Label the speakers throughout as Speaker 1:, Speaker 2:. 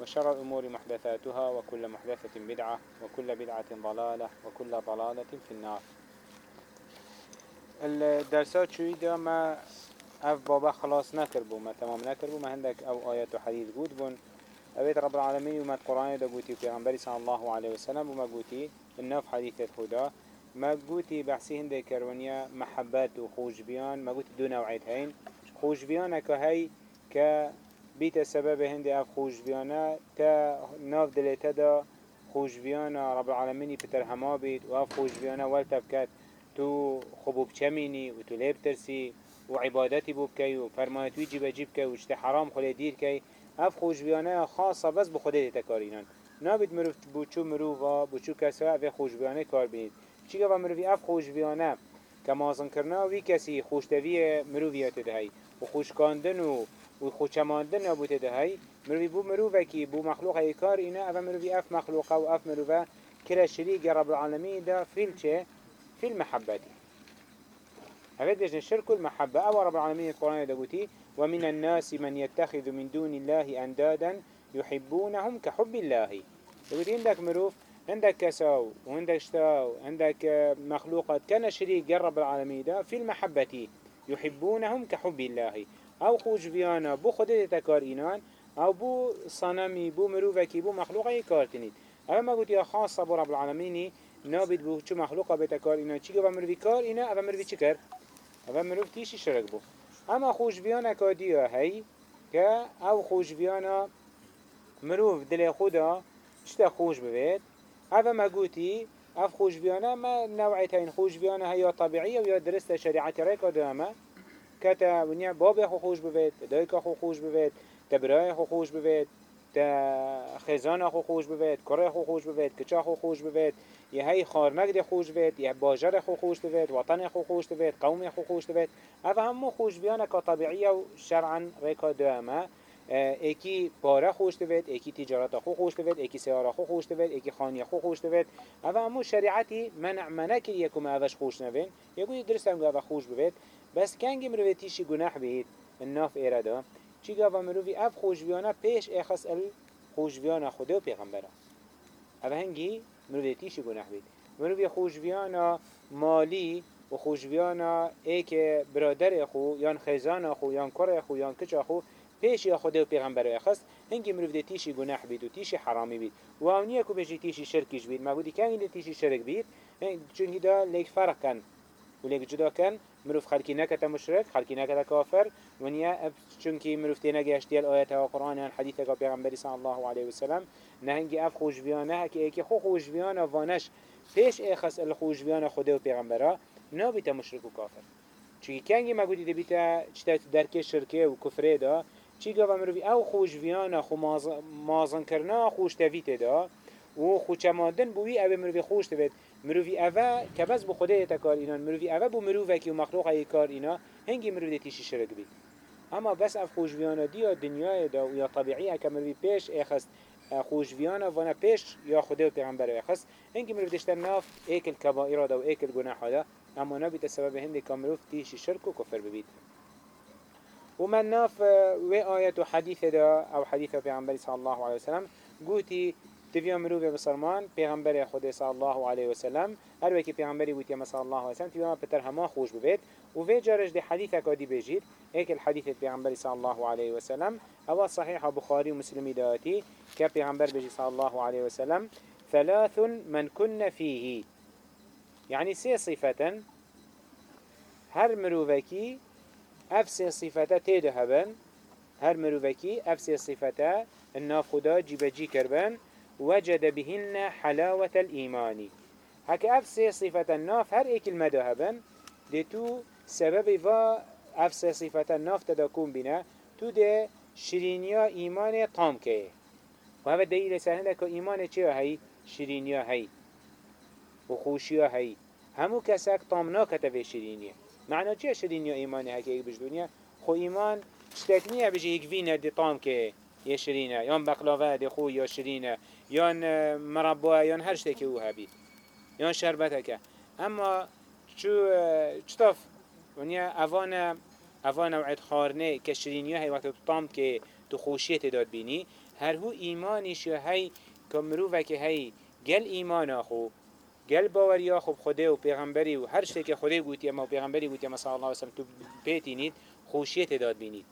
Speaker 1: وشر الأمور محدثاتها وكل محدثة بدعة وكل بدعة ضلالة وكل ضلالة في النار. الدرسات شوي دا ما اف بابا خلاص نكربو ما تمام نكربو ما عندك أو آيات وحديث قود بون. اويت رب العالمين وما القرآن دا قوتي في غنبري صلى الله عليه وسلم وما قوتي الناف حديث الخدا ما قوتي بحسي هنده كرونيا محبات وخوش بيان ما قوتي دو نوعيت هين خوش بيانك هاي بیت سبب هندی اف خوش تا ناف دلتا دا خوش بيانا رب العالمینی پتر هما و واف خوش ول والتفكت تو خبوب چميني و تو لیب ترسی و عبادتی بوب که و فرمایتوی جیب جیب که و جت حرام خلی دیر که اف خوش خاصه بس بس بخده کارینان نابید مروف بوچو مروف و بوچو کسا اف خوشبیانه کار بینید چی گفت مروفی؟ اف خوشبیانه. که مازن کرنا وی کسی خوشتوی مروفیات دهی. و خوشکاندن و و خوشماندن نبوت ده هی. مروی بو مروفه کی بو مخلوق ای کار اینا اف مروی اف مخلوقه و اف مروفه كلا شريك رب العالمين ده في الچه في المحبة جن الشرك المحبة أو رب العالمين القرآن دقوتي ومن الناس من يتخذ من دون الله أندادا يحبونهم كحب الله. دقوتي عندك مروف عندك كساو وعندك شتاو عندك مخلوقات كان شريك رب العالمين ده في المحبة يحبونهم كحب الله. او خوش بیانا بو خودت تکار اینان او بو صنمی بو مروفکی بو مخلوقه کار کنید. اما ما گوتی خاصه بو رب العالمینی نابید بو چو مخلوقه بتکار اینان چی گفت مروفی کار اینا او مروفی چی کر؟ او مروف تیشی شرک بو. اما خوش بیانا کادیا هی که او خوش بیانا مروف دل خدا چتا خوش ببید؟ او ما گوتی اف خوش بیانا ما نوعیت این خوش بیانا هیا طبیعی و یا درست شریعت ریکا دامه. کتا ونیا باب خو خوش بوید دایک خو خوش بوید تبرای خو خوش بوید تا خزان خو خوش بوید کره خو خوش بوید کچا خو خوش بوید یه هی خارمک خوش بوید یه باجر خو خوش بوید وطن خو خوش بوید قوم خو خوش بوید اف همو خوش بیان که طبیعی و شرعا ریکا ایکی پاره خوش دوید ایکی تجارت خو خوش دوید ایکی سیاره خو خوش دوید ایکی خانی خو خوش دوید اما همو شریعتی منع که ما اوش خوش نوین یکوی درست هم اوه خوش بوید بس کنگی مروی تیشی گناح بید الناف ایرادا چی گاوا مروی اف خوشبیانا پیش اخص ال خوشبیانا خدا و پیغمبرا او هنگی مروی تیشی گناح بید. مروی خوشبیانا مالی و خوشبیانا ایک برادر خو یان خیزان خو یان کر خو یان کچ خو پیش یا خدا و پیغمبر اخص هنگی مروی تیشی گناح بید و تیشی حرامی بید. و اونیه کو بجی تیشی شرکش بید. ما بودی کنگی تیشی شرک بید؟ چون دا لیک فرق کن و لیک جدا کن مروف خلقی نکت مشرک خلقی نکت کافر ونیا چونکی مروف تینا گشتی آیت و قرآن و حدیث که پیغمبری صلی الله علیه وسلم. نهنگی اف خوشبیانه که ایکی خو خوشبیانه وانش پیش ایخص الخوشبیانه خدا و پیغمبرا نابیتا مشرک و کافر. چونکی کنگی ما گودی دبیتا چتا درک شرکه و کفره دا چی گفت مروفی أو خوشبیانه خو مازن کرنا خوش تفیت دا و خوچماندن بوی أو مروفی خوش تفید مروفی اوه که بس بو خدا کار اینا. مروفی اوه بو مروفه که و مخلوق ای کار اینا. هنگی مروفی تیشی شرک بید اما بس اف خوشویانا دی یا دنیای دا و یا طبیعی که مروفی پیش اخست خوشویانا وأنا پیش یا خدا و پیغمبر اخست هنگی مروفی تشتر ناف ایک الكبائر دا و ایک الگناح دا. اما نبی سبب هندی که مروف تیشی شرک و کفر ببید ومن ناف و آيات حديث دا أو حديث پیغمبر صلى الله عليه وسلم قوتي تبيا مروف بسرمان پیغمبر خود صلی الله علیه و سلم هر وکی پیغمبری بودی ما صلی الله علیه و سلم تبيا بتر هما خوش ببيت و في جارش دي حديث كادي بيجيت هيك الحديث پیغمبر صلی الله علیه و سلم هو صحيح بخاري ومسلمي داتي كبيغمبر بيجي صلی الله علیه و سلم ثلاث من كن فيه يعني سي صفة هر مروفكي اف سي صفة تيده هبن. هر مروفكي اف سي صفة الناف خدا جيبجي كربن وجد بهن حلاوة الإيمان. هكا اف سي صفة الناف هر إيك المدى هبن دي تو سبب فا اف سي صفة الناف تدكون بنا. تو ده شرينيا إيمان طام كيه وهذا دليل سهلة كو إيمان چه هاي شرينيا هاي وخوشيا هاي همو كسك طام ناكته في شرينيا معنى چه شرينيا إيمان هاي كيه بجدونيا خو إيمان شتكنية بجي هيك فينا دي طام يا شرينة يان بقلاوه دي خو يا شرينة یان مربا یان هر شته که او هبی یان شربت که اما چو چطور ونیا ئەوانە ئەوان خارنه که کە هی وقت تو تام که تو خوشیت داد بینی هر هو ایمانیش یا هی کمرو و که هی گل ایمان آخو گل باوری آخو خب خودێ و پیغمبری و هر شته که خوده گوتی ئەمە و پێغمبەری گوتی مەساڵ وسلم تو پێتینیت خوشیت تێداد بینیت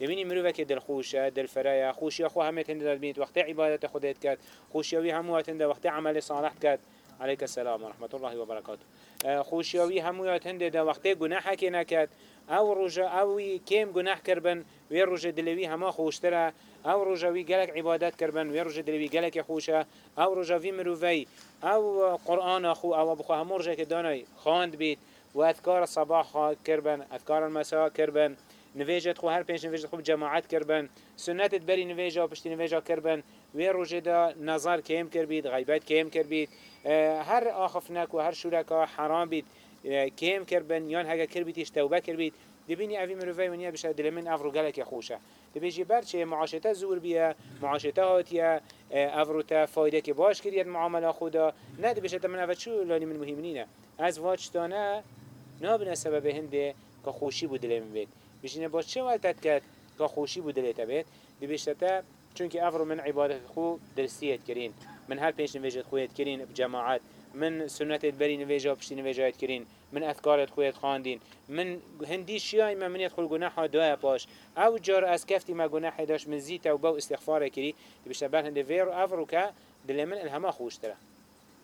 Speaker 1: دبینی مروفه که دل خوشه دل فرایه خوشی خو همه تند داد بینید وقت عبادت خودت کرد خوشیوی همو تند وقت عمل صالح کرد. عليك السلام ورحمة الله وبركاته خوشیوی همویات هنده ده وقتی گناه که نکد أو رجا اوی کم گناه کربن وی رجا دلوی همه خوشتره. أو رجاوی گلک عبادت کربن وی رجا دلوی گلک خوشه. أو رجاوی مروفی أو قرآن خو أو بخو همه رجا که دانای خواند بید. و اذکار صباح کربن اذکار المساء کربن. نویجت خو هر پیش نویجت خو جماعت کربن سنتت بری نویجا و پشتی نویجا کربن وی روژه دا نظر کم کر بید غیبت کم کر بید هر آخفنک و هر شورکا حرام بید کم کر بن یان هگه کر بیتیش توبه کر بید دبینی اوی مروفی ونیا بشه دل من افرو گلک خوشه دبیجی برچه معاشته زور بیا معاشته هاتیا افرو تا فایده که باش کرید معامله خدا نه دبیشه من اول شو لانی من مهمینینه از واجتانه نابنه سبب هنده که خوشی بود دل من بید بشینه باش چه ولتت کرد که خوشی بود دلتا بید دبیشه تا چونك افرو من عبادت خو درسيت كرين من هل بيش نفيجت خويت كرين بجماعات من سنة بري نفيجا بشتي نفيجات كرين من اذكارت خويت خاندين من هندي شياي ما من يدخل جناح دواء باش أو جار از كفتي ما جناح داش من زيتا وبو استغفار كري تبيش تبان هندي فيرو افرو كا دلمن الهما خوش ترى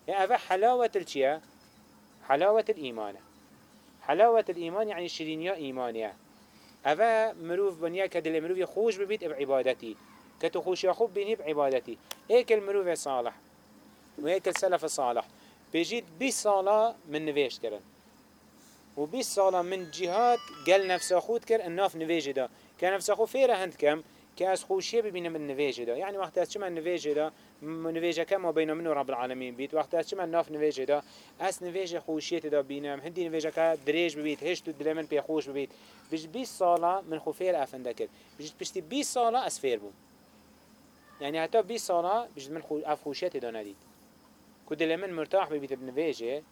Speaker 1: يعني افا حلاوة الشيا حلاوة الإيمان حلاوة الإيمان يعني شرينيا إيمانيا أفا مروف بنيا كدل مروف يخوش ببيت بعبادتي كتو خوشي خوب بيني بعبادتي هيك المروف صالح وهيك السلف الصالح بيجيت بي صالة من نفيش كرن وبي صالة من جهات قال نفس أخوت كر الناف نفيج دا. كان نفس أخو فيرا هند كم كأس خوشي ببين من نفيج دا. يعني وقت أتشمع نفيج دا؟ نفيج كم وبين منه رب العالمين بيت وقت أتشمع ناف نفيج دا؟ أس نفيج خوشية دا بينام هندي نفيج كا دريج ببيت هشتو دلمن بيخوش ببيت بيج بي صالة من خوفير أفندكر بيج بيشتي بي صالة أسفير بو يعني حتى بي سانا بجد من خو اف خوشيت دا نديد كدل من مرتاح ببيت بنفيجه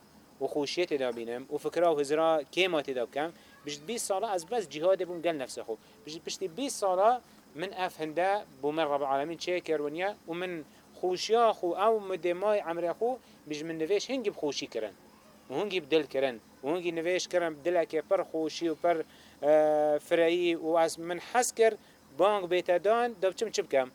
Speaker 1: وخوشيت دا بينم وفكره وهزرا كيما تدا بكم بجد بي سالا از بس جهاد بون قل نفسه خو بجد بشتي بي سالا من اف هندا بومن رب العالمين شاكر ونيا ومن خوشیا خو او مدمای عمر خو بج من نویش هنگی بخوشی کرن. و هنگی بدل کرن. و هنگی نویش کرن بدل که پر خوشی و پر فرعی و از من حس کر بانگ بیتا دان دبچم چب کم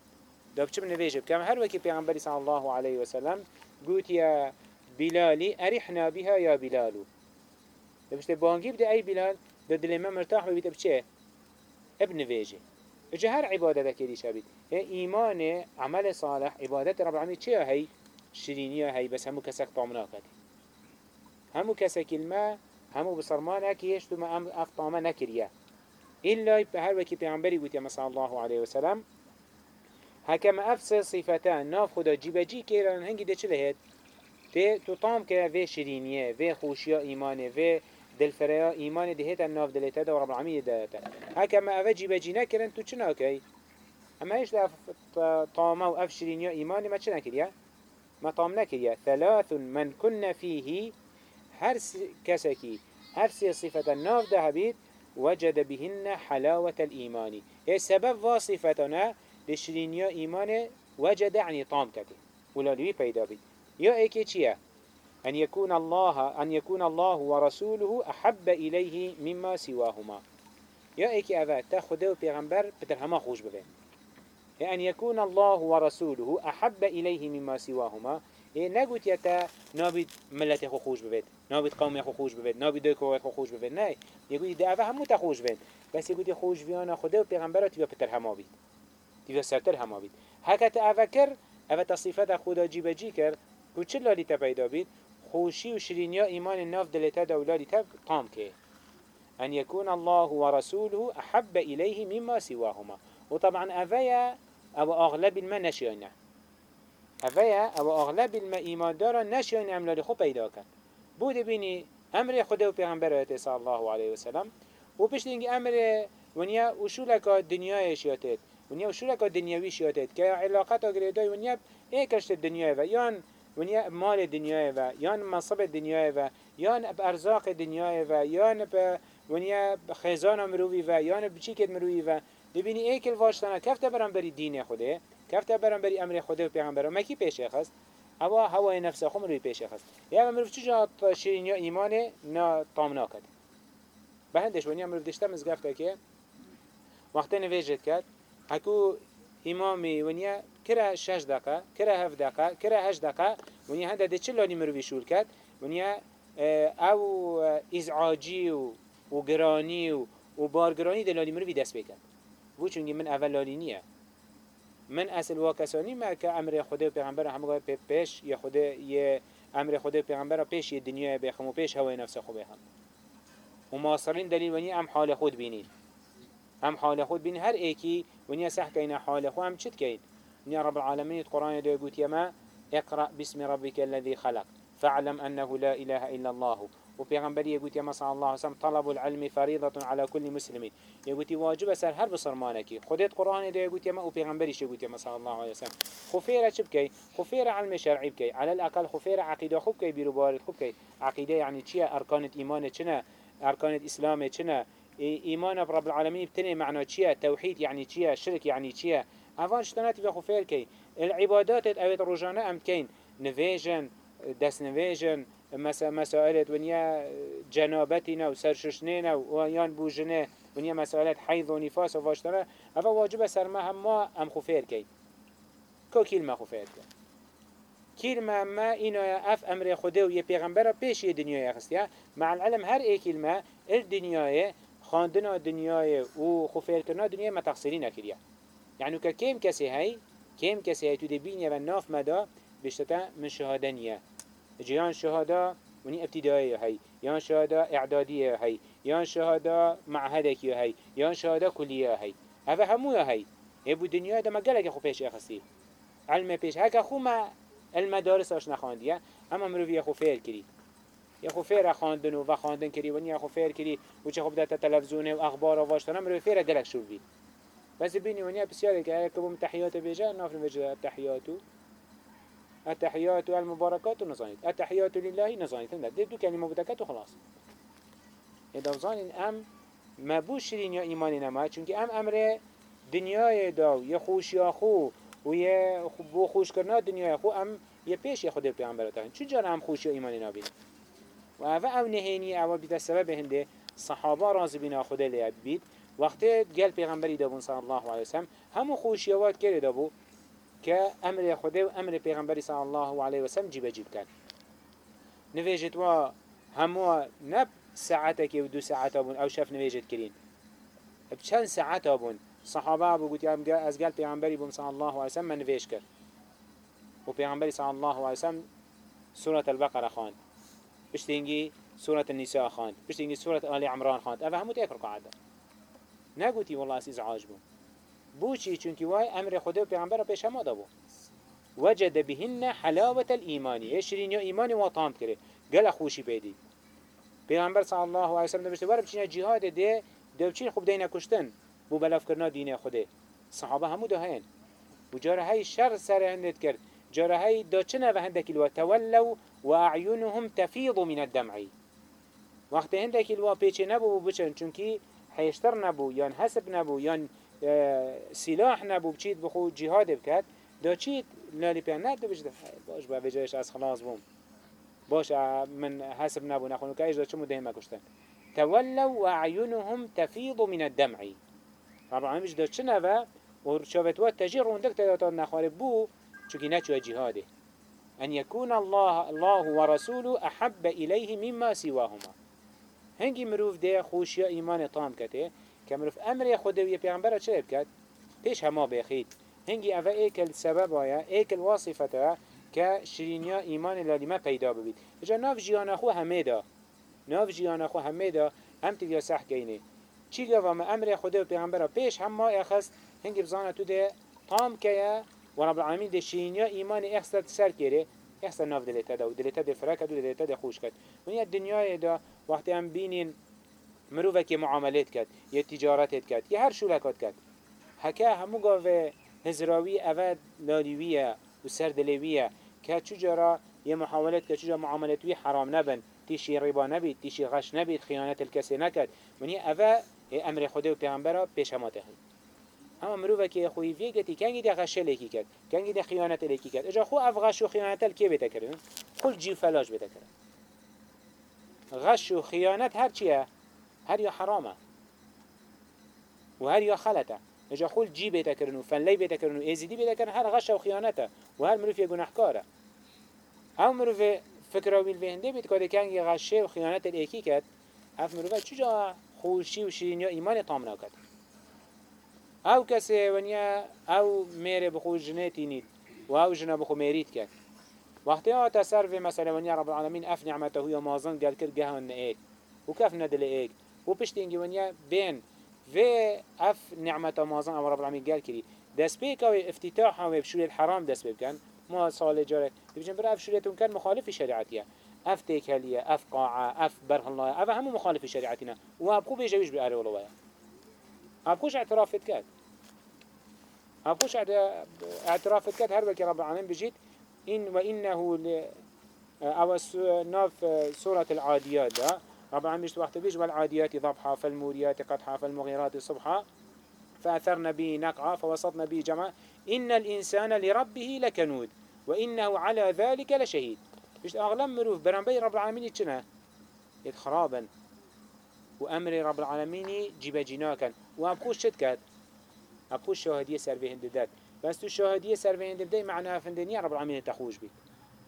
Speaker 1: دبچم نویش بکم. هر وکی پیغمبری صلی الله علیه وسلم گوت یا بلالی ارحنا بها یا بلالو دبشت بانگی بده ای بلال ددل ما مرتاح ببیت بچه؟ ابن ویجه اجا هر عبادت کردی شبید ایمان عمل صالح عبادت رب العالمین چه هی؟ شرینیه هی بس همو کسک طامنا کدی همو کسک الماء همو بصرمان اكيش ثم اف طامنا نكريا إلا هر وكي پیغمبری گوت یا صلی الله علیه و سلم هكما افس صفتان ناف خدا جيبا جي كيران هنگي ده چه هيد في تطام كه في شرينيه في خوشيا ايمانه في دلفريا ايمانه ده هيت الناف دلتا ده ورب العالمين ده هكما افا جيبا جي نكرن تو چنا كي اما إيش ده طامه و اف شرينيا ايمانه ما چنا كريا ما طام نكريا ثلاث من كنا فيه هر كسكي هر صفة الناف ده هبيت وجد بهن حلاوة الإيمان هي سبب وصفتنا لشرينيا إيمانه وجد يعني طام كده ولا لوي بيدا بي يا ايكي چيه أن يكون الله أن يكون الله ورسوله أحب إليه مما سواهما. يا إيكي أفا تاخده بيغمبر بتر هما خوش ببين. أن يكون الله ورسوله أحب إليه مما سواهما. إيه نقول يتا نابد ملت خو خوش ببيت. نابد قوم خو خوش ببيت. نابد دوك خو خوش ببيت. نه يقول ده أفهم مو تخوش بين بس يقول خوش بيانا خدا و پیغمبرات تبا بتر هما بيت. تبا سرتر هما بيت. هكا تأفكر أفا تصيفات خدا جيب جي كر و چه لالی تا پیدا بید خوشی و شرینیا ایمان ناف دلتا دولادی تا قام که. أن يكون الله ورسوله أحب إليه مما سواهما. وطبعا أفيا أو أغلب الماء نشينا أفيا أو أغلب الماء إيمان دارا نشينا عمل خو پیدا كان بود بيني أمر خدا و پیغمبر صلى الله عليه وسلم. و پشت أمر ونيا وشو الدنيا شياتت ونیا وشو لك الدنيوي شياتت كعلاقات أجريداي ونیا إيه كشت الدنيا و يان ونیا مال الدنيا و يان منصب الدنيا و يان بأرزاق الدنيا و ب ونیا خزانه مروی و یان بچی کد مروی و. دبینی ای کل واشتنا کفته برام بری دین خوده کفته برام بری أمر خوده و پیغمبر مکی پیشه خست هوا هوای نفس خو مروی پیشه خست یا مروف چجا شیرین یا ایمان نا طام ناکد به هندش ونیا مروف دشته مزگفته که وقتی نویجت کرد هکو امامی ونیا کرا شش دقیقه کرا هفت دقیقه کرا هشت دقیقه ونیا هنده ده چه لانی مروی کرد ونیا أو ازعاجی و و گرانی و و بارگرانی دلالی مروی دست بکن بو چونگی من اول لالی نیه من اصل واکسانی ما که أمر خدا و پیغمبر همه پیش یا خدا یه أمر خدا و پیغمبر پیش یه دنیا بخم و پیش هوای نفس خو بخم و ماصرین دلیل ونی ام حال خود بینید هم حال خود بین هر ایکی ونیا سح کین حال خود هم چت کین ونیا رب العالمین القرآن گوت یما اقرأ باسم ربك الذي خلق فاعلم أنه لا إله إلا الله. وبيغمبري يقول يا صلى الله عليه وسلم طلب العلم فريضة على كل مسلم. يقول واجب سر هر بصرمانك. خدت قرآن يقول يا وبيغمبري يقول يا صلى الله عليه وسلم. خفيرة شبكي خفيرة علم شرعي بكي على الأقل خفيرة عقيدة خبكي بيروبارد خبكي عقيدة يعني چيا أركان إيمان چنا أركان الإسلام چنا إيمان برب العالمين بتني معنى چيا توحيد يعني چيا شرك يعني چيا أفان شتناتي بخفير كي العبادات أويت رجانا أم كين نفيجن دس نفيجن مسائل ونیا جنابتنا و سرششنینا و یان بوجنه ونیا مسائل حیض و نفاس و واشتنه اما واجب سر ما هم ما هم خفیر کی کو کلمه خفیر کی کلمه ما اینا اف أمر خدا و یه پیغمبر پیش یه دنیای خستیا مع العلم هر ای کلمه الدنیای خاندنا دنیای و خفیر کرنا دنیای ما تقصیری نکریا یعنی که کم کسی هی کم کسی هی تو دبینیه و ناف مدا بشتتا من شهادنیه جيان شهادة وني ابتدائية هاي يان شهادة إعدادية هاي يان شهادة معهدك هاي يان شهادة كلية هاي. هذا همو هاي. يبو الدنيا ده ما قالك خو فيش أخسي. علم هكا خو ما المدارس آش نخانديه اما مروي يخو فير كري. يخو فير خاندن و خاندن كري وني يخو فير كري. و چه خو بدات تلفزيون و أخبار و واشتنا مروي فير قالك شو بس بيني وني بسيارك كبو تحيات بيجا نافر بيجا تحياتو التحيات والمباركات نصانيت التحيات لله نصانيت. ده دو كلمة بتكات وخلاص. إذا ظانين أم ما بوش شرين يا إيمان نما چونك أم أمر دنيا داو. يخوش يا خو و یه بو خوش کرنا دنیا خو ام یه پیش یه خود پیامبر تا. چه جان ام خوشی و ایمان نبی و اوه او نهینی او سبب هنده صحابه راضی بنا خود لیاب بید وقتی گل پیغمبری دابون صلی الله علیه وسلم همو خوشیوات کرده دابو که أمر خدا و أمر پیغمبری صلی الله علیه و سلم جیب جیب کرد. نویجت و همو نب ساعته که دو ساعت بون أو شف نویجت کرین. بچند ساعت بون صحابه ابو گوت از قال پیغمبری بون صلی الله علیه و سلم من نویج کرد. و پیغمبری صلی الله علیه و سلم سورة البقرة خان بشتينجي سورة النساء خان بشتينجي سورة آل عمران خان أفا همو تيكر قاعدة نقولتي والله أسيز عاجبه بوشي چونكي واي أمر خدا و پیغمبر پیش هم دابو وجد بهن حلاوة الإيمان. يشرين يا إيمان وطام كره قال خوشي بيدي پیغمبر صلى الله عليه وسلم نبشته ورب چينا جهاد ده دو چين خوب دينا كشتن بو بلاف کرنا دين خدا صحابه همو ده هين وجاره هاي شر سر هندت کرد جاره هاي دا چنا و هندك الوا تولوا وأعينهم تفيض من الدمع وقت هندك الوا پیچه نبو بچن چونكي حيشتر نبو يان حسب نبو يان سلاح نبو بچید بخو جهاد بکد دا چید لالی پیان ند بجده باش با وجهش از خلاص بوم. باش من حسب نبو نخونو که دا چمو دهیم کشتن. تولوا وأعينهم تفيض من الدمع. طبعا مش دا چنه و شافت وقت تجي روندك تداتا نخارب بو چونكي نچوه جهاده. أن يكون الله الله ورسوله أحب إليه مما سواهما هنگی مروف ده خوشیا ایمان تام کته که مروف أمر خود و پیغمبر چه بکد پیش هما بخید هنگی اوه ایکل سبب آیا ایکل واصفته که شرینیا ایمان لالیمه پیدا ببید اجا ناف جیان خو همه دا ناف جیان خو همه دا هم تیویا صح گینه چی گفت ما أمر خدا و پیغمبر پیش هم ما اخست هنگی بزانه تو ده تام که و رب العالمین ده شرینیا ایمان اخست سر کره اخست ناف دلتا دا و دلتا ده فرک دو دلتا ده خوش کد و دنیای دا وقتی هم بینین مروفه که معاملات کد یه تجارت کد یه هر شولکات کد هکا همو گاوه هزراوی اول لالیویه و سردلویه که چجورا یه محاولت که چجورا معاملتوی حرام نبن تیشی ربا نبید تیشی غش نبید خیانت الکسی نکد منی اوه أمر خدا و پیغمبر پیش همه تخید اما مروفه که خوی وی گتی کنگی ده غشه لیکی کرد کنگی ده خیانت لیکی کرد. اجا خو اف غش و خیانت الکی بیتا خل جیو فلاش بیتا کرد. غش و خیانت هر چیه؟ هر یا حرامه. و هر یا خلطه. اجا خول جی بیتا کرن و فنلی بیتا کرن و ایزیدی بیتا کرن هر غش و خیانته و هر مروف یه گناهکاره. هم مروف فکر ویل وینده بیت که کنگی غشه و خیانت الیکی کرد اف مروفه چجا خوشی و شیرین یا ایمان تام نکد أو کسی ونیا أو میره بخو جنیتی نید و أو جنا بخو میرید کرد. وقتی ها تسر في مثلا ونیا رب العالمین اف نعمته یا مازن قال کرد گهان ایک. و کف ندل ایک. و پشت اینگی ونیا بین و اف نعمت مازن أو رب العالمین قال کری. دست بيك أو افتتاح أو بشوري الحرام دست بيكن ما صال جاره. تبجن برا اف شوريتون كان مخالف شريعتيا اف تيكالية اف قاعة اف برح الله اف هم مخالف شريعتنا وابقو بيجويش بأري والله ابقوش اعترافت كات ابقوش اعترافت كات هربك رب العالمين بجيت إن وإنه ل أو ناف سورة العاديات ده العالمين بيشت وقت بيش والعاديات ضبحا فالموريات قدحا فالمغيرات صبحا فأثرنا به نقعا فوسطنا به جمعا. إن الإنسان لربه لكنود وإنه على ذلك لشهيد. بيشت أغلم مروف برنبي رب العالمين يتشنا يتخرابا وأمر رب العالمين جيب جناكا وأبقوش شتكات أبقوش شاهدية سر بهند داد بس تو شاهدية سر بهند بدي معناها فندنيا رب العالمين تخوش بي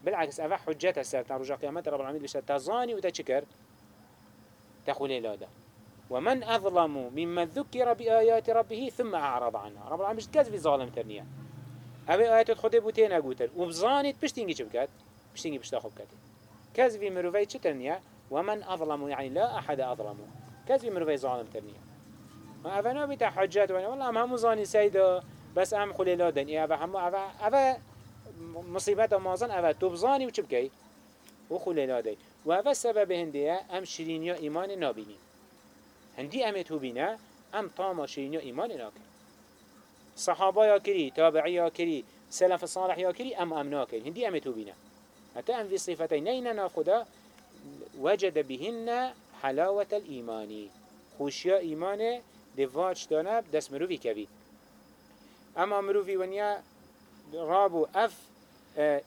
Speaker 1: بالعكس أفا حجتها سر رجع قيامات رب العالمين بيشت تظاني وتشكر تقول لادا. ومن أظلم ممن ذكر بآيات ربه ثم أعرض عنها. رب العالمين مش كذب ظالم ترنيا أبي آيات خده بوتين أقوتر وبزانت بشتينجي شبكات بشتينجي بشتاخب كات كذب مروفي ترنيا ومن أظلم يعني لا أحد أظلم. كذب مروفي ظالم ترنيا ما أفنا بيتا حجات وأنا والله هم زاني سيدا بس أم خلي لادن إيه أفا هم أفا أفا مصيبات مازن أفا تبزاني وشبكي وخلي لادن وهذا السبب هندية أم شرينيا إيمان نابيني هندي أمت هو بينا أم طاما شرينيا إيمان ناكن صحابة يا كري تابعي يا كري سلف الصالح يا كري أم أم ناكن هندي أمت هو بينا حتى أم في صفتين نين ناخدا وجد بهن حلاوة الإيمان. خوشيا إيمان دفاج دانا دس مروفي كبير أما مروفي ونيا رابو أف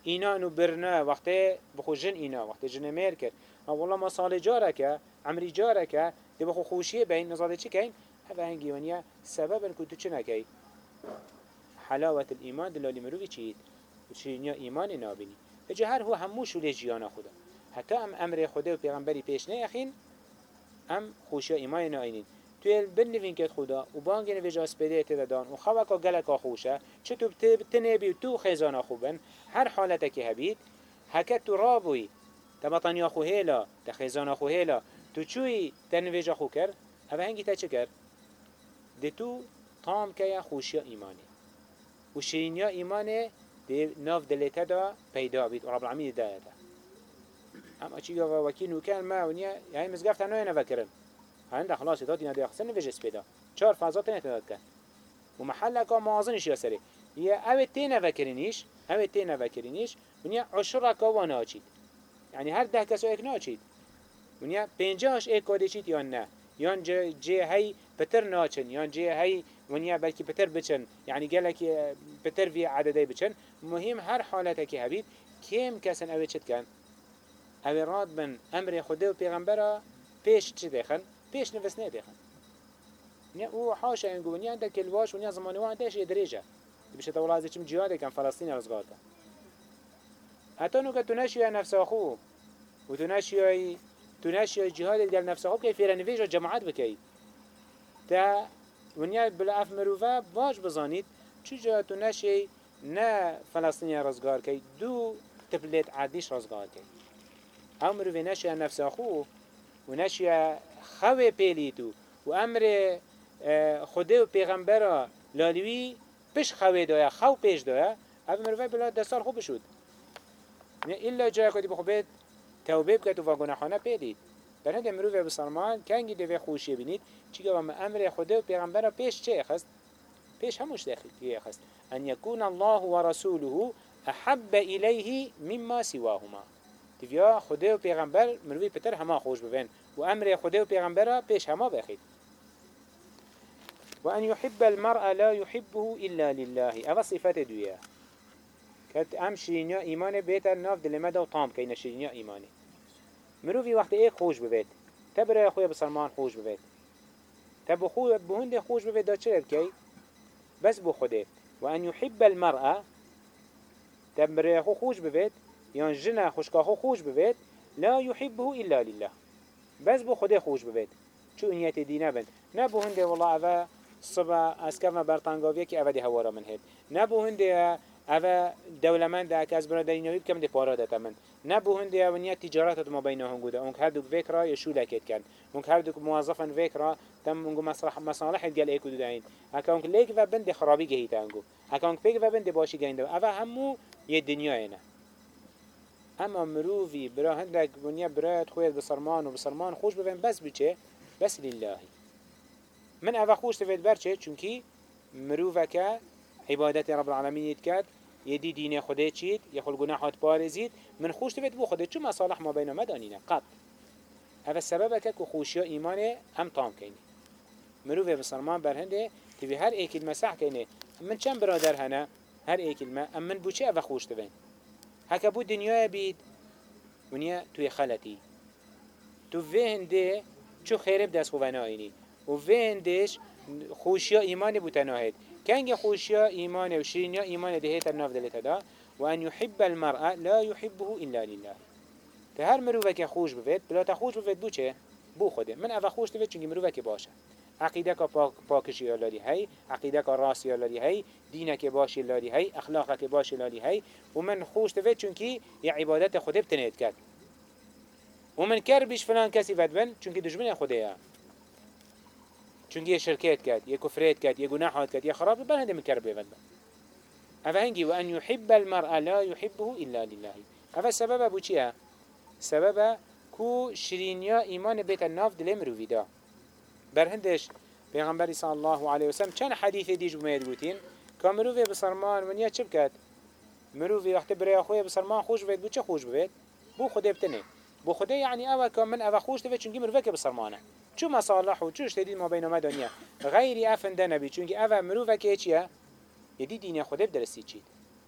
Speaker 1: اینا و برنا وقتی بخو جن اینا وقتی جن میر کرد. والله ما سال جاره که عمری جاره که دی بخو خوشیه بین نزاده چی کن هفه هنگی ونیا سبب ان تو چه نکی؟ حلاوت الایمان دلالی مروی چید و چینیا ایمان نابینی. اجا هر هو هموش و لیجیانا خدا حتی ام أمر خدا و پیغمبری پیش نیخین ام خوشی ایمان ناینین توی بنوین کت خدا و بانگ نویج اسپیده تدادان و خوکا گلکا خوشه چه تو تنبی و تو خیزانا خوبن هر حالت که هبید هکت تو رابوی تبطنیا خو هیلا تخیزانا خو هیلا. تو چوی تنویج خو کر؟ اوه هنگی تا چه کر؟ ده تو تام که خوشی ایمانی. و شیرینیا ایمانه ده ناف دلیتا دا پیدا بید و رب العالمین دایتا. اما چی گفت وکی نوکن ما ونیا یعنی مزگفت نوی نفکرن هنده خلاص دادی ندی اخسن نویجس پیدا. چهار فازات نتداد کن و محل که موازنش یا سری. یه اوه تی نوکرینیش اوه تی نوکرینیش ونیا عشره که و ناچید. یعنی هر ده کسو ایک ناچید. ونیا پنجاش ایک کاری چید یا نه. یان جه هی پتر ناچن یان جه هی ونیا بلکی پتر بچن. یعنی گلک پتر وی عدده بچن. مهم هر حالت که هبید کم کسن اوه چید کن؟ اوه راد من أمر خدا و پیغمبره پیش چی دخن پیش نفس ندخن نیا أو حاشا اینگو نیا انت کلواش و نیا زمانی وان تاش یدریجه بشه تولازی چم جهاد کن فلسطین رزگار کن اتانو که تو نشی نفس خو و تو نشی تو نشی جهاد دل نفس خو که فیر نویج جماعت بکی. تا ونیا بلا اف مروفا باش بزانید چجا تو نشی نه فلسطینی رزگار کی دو تبلت عادیش رزگار کی. أو مروفی نشی نفس خو و نشی خواه پیلیتو و امر خدا و پیغمبر لالیوی پیش خواه دایا خو پیش دایا. او مروفی بلا دستار خوب شد. نه إلا جای کدی بخوبید توبه بکت و گناهانه پیدید در هنده مروفه بسلمان کنگی دوی خوشی بینید چی که امر خدا و پیغمبر پیش چه خست؟ پیش هموش داخل خست أن يكون الله ورسوله أحب إليه مما سواهما. تفيا خدا و پیغمبر مروی پتر هما خوش ببین و أمر خدا و پیغمبر پیش هما بخید وأن يحب المرء لا يحبه إلا لله. أفا صفات دوية كت أم شرينيا إيمانه بيتر ناف دلمده و طام كينا شرينيا إيمانه مروفي وقت إيه خوش ببيت تبرا خويا بسلمان خوش ببيت تبو خويا بهند خوش ببيت دا چه بكي بس بو خوده. وأن يحب المرأة تبرا خو خوش ببيت يان جنا خوشكا خو خوش ببيت لا يحبه إلا لله. بس بو خوده خوش ببيت شو انيات دينا بند نبو هنده والله أفا صبا اسكفنا برطانقاوية كي أفا دي هوارا من هيد نبو هنده اوه دولمند که از برادری نوید کم دی پارا داتا من. نبو هندی اونیا تجارت ما بینهم گوده اونک هر دوک فکر یا شو لکت کن اونک هر دوک موظفن فکر تم اونگو مصالح گل ایکو دو داین هکا اونک لیک و بند خرابی گهیتا اونگو هکا اونک فکر و بند باشی گهینده اوه همو یه دنیا اینه اما مروفی برا هندک بنیا برایت خوید بسرمان و بسرمان خوش ببین بس بچه بس لله من اوه خوش تفید برچه چونکی مروفکه عبادت رب العالمین يتكاد يدي دين خده چيد يخل گناحات بارزيد من خوش تفيد بو خده چو مصالح ما بين مدانينا قط هذا السبب كو خوشيا إيمانه هم طام كيني مروفه بسرمان برهنده تبي هر ايك المساح كيني من چند برادر هنا هر ايك الما ام من بوچه اوه خوش تفين هكا بو دنيا بيد ونيا توي خلتي تو فهنده چو خيرب دست خوانائيني و فهندش خوشيا إيمانه بوتناهد كان خوشيا إيمان وشرينيا إيمان دهيت الناف دلت دا. وأن يحب المرء لا يحبه إلا لله. تهر مروفك خوش بفيد بلا تخوش بفيد بو؟ بو خوده. من أفا خوش تفيد چونك مروفك باشه. عقيدك باك باكشي يالالي هاي عقيدك راسي يالالي هاي دينك باشي يالالي هاي أخلاقك باشي يالالي هاي ومن خوش تفيد چونك يا عبادت خوده بتنهد كد ومن كربش فلان كسي فدبن چونك دجمن خوده چونك یه شركات كات یه كفرات كات یه گناحات كات یه خراب بل هنده مكربه بند أفا هنجي وأن يحب المرء لا يحبه إلا لله. أفا سبب أبو چيه؟ سبب كو شرينيا إيمان بيت الناف دل مروفي دا برهندش پیغمبر صلى الله عليه وسلم. چند حديث ديج بميد قوتين كامروفي بسرمان ونيا چه بكت؟ مروفي وقت بريا خويا بسرمان خوش بيت بو چه خوش بيت؟ بو خده بتنه بو خده يعني أول كامن أول خوش تفيد چونكي مروفي بسرمانه چو مصالح و چوش تدید ما بین ما دنیا. غیری افن ده نبی چونکه اوه مروفه که چیه؟ یدی دین خوده بدرستی چید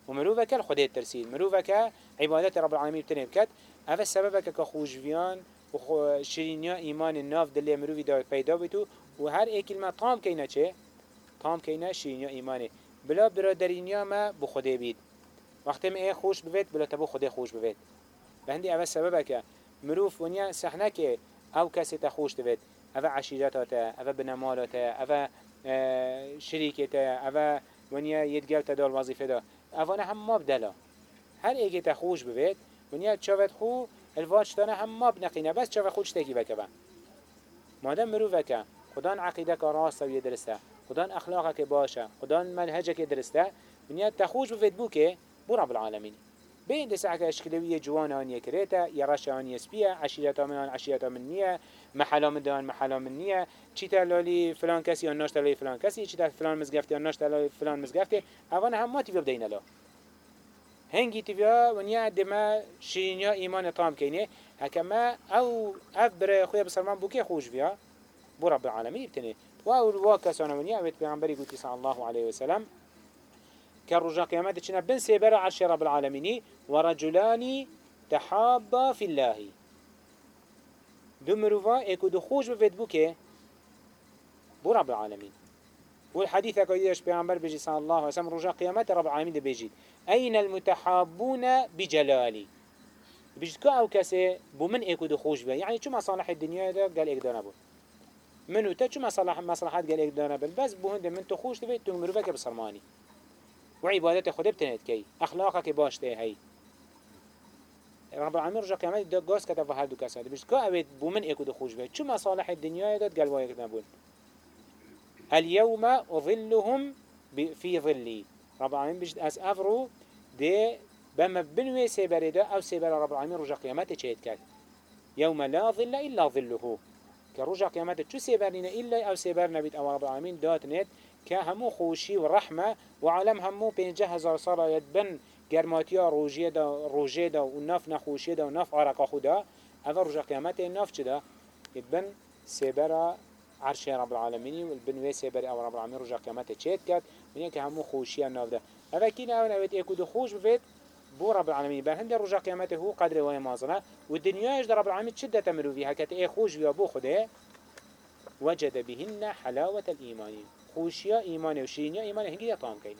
Speaker 1: و مروفه که خوده ترسید مروفه که عبادت رب بکد اوه سببه که خوشویان و شرینیا ایمان ناف دلی مروفی دا پیدا بیتو و هر ای کلمه طام کینه چه؟ طام کینه شرینیا ایمانه. بلا برادرینیا ما بخوده بید. وقتی ما خوش ببید بلا تبو خوده خوش ببید. به هندی اوه سببه که مروف ونیا سحنه که او کسی تخوش دوید. اوه عشیرتاته اوه بنمالاته اه، شریکته اوه ونیا یدگل تدال وظیفه دا اوانه هم ما بدلا. هر ایگه تخوش بوید ونیا چاوت خو الواج تانه هم ما بنقینه. بس چاوت خود شتاکی بکه مادم مرو وکه خدان عقیده که راست و درسته. خدان اخلاقه که باشه. خدان منهجه که درسته. ونیا تخوش بوید بو بو رب العالمین. بين دسعك اشكالوية جوان آنية كريتا يرش آنية سبيا عشيرتا من آن عشيرتا من نية محلا من دان محلا من نية چيتا لالي فلان كسي آن ناشتا لالي فلان كسي چيتا فلان مزگفتي آن ناشتا فلان مزگفتي اوانا هم ما تيوب دينا لا هنگي تيوب ونيا دما شيرينيا ايمان طام كيني هكما أو اف برا خويا بسلمان بوكي خوش فيها بو رب العالمين بتني واو الواكسانا ونيا ويت بيغنبري قلت صلى الله عليه وسلم كرجا قيامات چنا بن سيبر عرش رب العالمين ورجلان تحابا في الله دو مروفا اكو دو خوش بفيد بوكي بو رب العالمين والحديث كيدش بيعمر بيجي صلى الله عليه وسلم رجع قيامات رب العالمين ده بيجي أين المتحابون بجلالي؟ بيجي كا أو كسي بمن إيكو دخوش بها يعني شو مصالح الدنيا ده؟ قال إيك دانا بون منو تا؟ شو مصالح مصلحات قال إيك دانا بس بوهند من تخوش تبيت تمرو بك بصرماني وعبادت خود بتنت كي أخلاقك باش تهي هي رب العالمين رجع قيامات ده قاس كتب هر دو كساد بيجي كا أبيت بمن إيكو دخوش بها شو مصالح الدنيا ده قال وايك نبون اليوم أظلهم في ظلي رب العالمين بجد أس أفرو دي بما بنوي سيبري ده أو سيبر رب العالمين رجع قيامته تشيد كات يوم لا ظل إلا ظله. كرجع قيامته شو سيبرنا إلا أو سيبرنا بيت أو رب العالمين دات نت كهمو خوشي ورحمة وعالم همو بينجه هزار صار يدبن جرماتيا روجيه دا روجيه دا ونف نخوشيه دا ونف عرق خدا هذا رجع قيامته نف كده يدبن سيبرا عرش رب العالمين والبن ويسي بري أو رب العالمين رجع قيامته تشيت كات من يك همو خوشي الناف ده هذا كين أو نويت ايكو دو خوش بفيت بو رب العالمين بل هند رجع قيامته هو قدر وهي مازنه. والدنيا يجد رب العالمين شدة تمرو فيها كت اي خوش بيا بو خده وجد بهن حلاوة الإيمان خوشيا إيمان وشيرينيا إيمان هنگي يطعم كين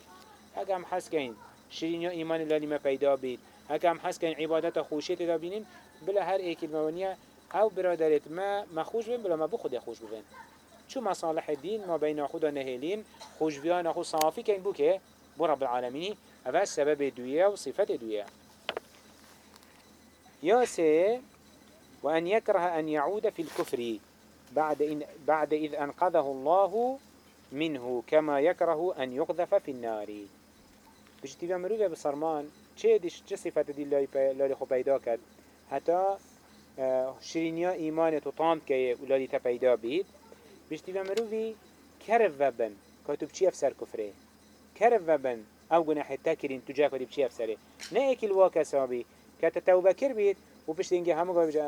Speaker 1: هكا هم حس كين شيرينيا إيمان اللي ما پیدا بيت هكا هم حس كين عبادت خوشيت دا بينين بلا هر ايكي الموانية أو برادرت ما ما خوش بين بلا ما بو خود خوش بين شو مصالح الدين ما بين خود نهيلين خوش بيان خود صافي كين بو كه بو رب العالمين هذا السبب دوية وصفة دوية يا سي وأن يكره أن يعود في الكفر بعد إن بعد إذ أنقذه الله منه كما يكره أن يقذف في النار. بجتي بمروفة بصرمان چه ديش چه صفة دي لالي خو پیدا كد حتى شرینیا ایمان تو تام که اولالی تا پیدا بید. بشتی و مروی کرف وبن کاتو بچی افسر کفره. کرف وبن أو گناه تکرین تو جا کدی بچی افسره. نه ایکی الواقع سابی که توبه کر بید و پشت اینگه همه گوی بجا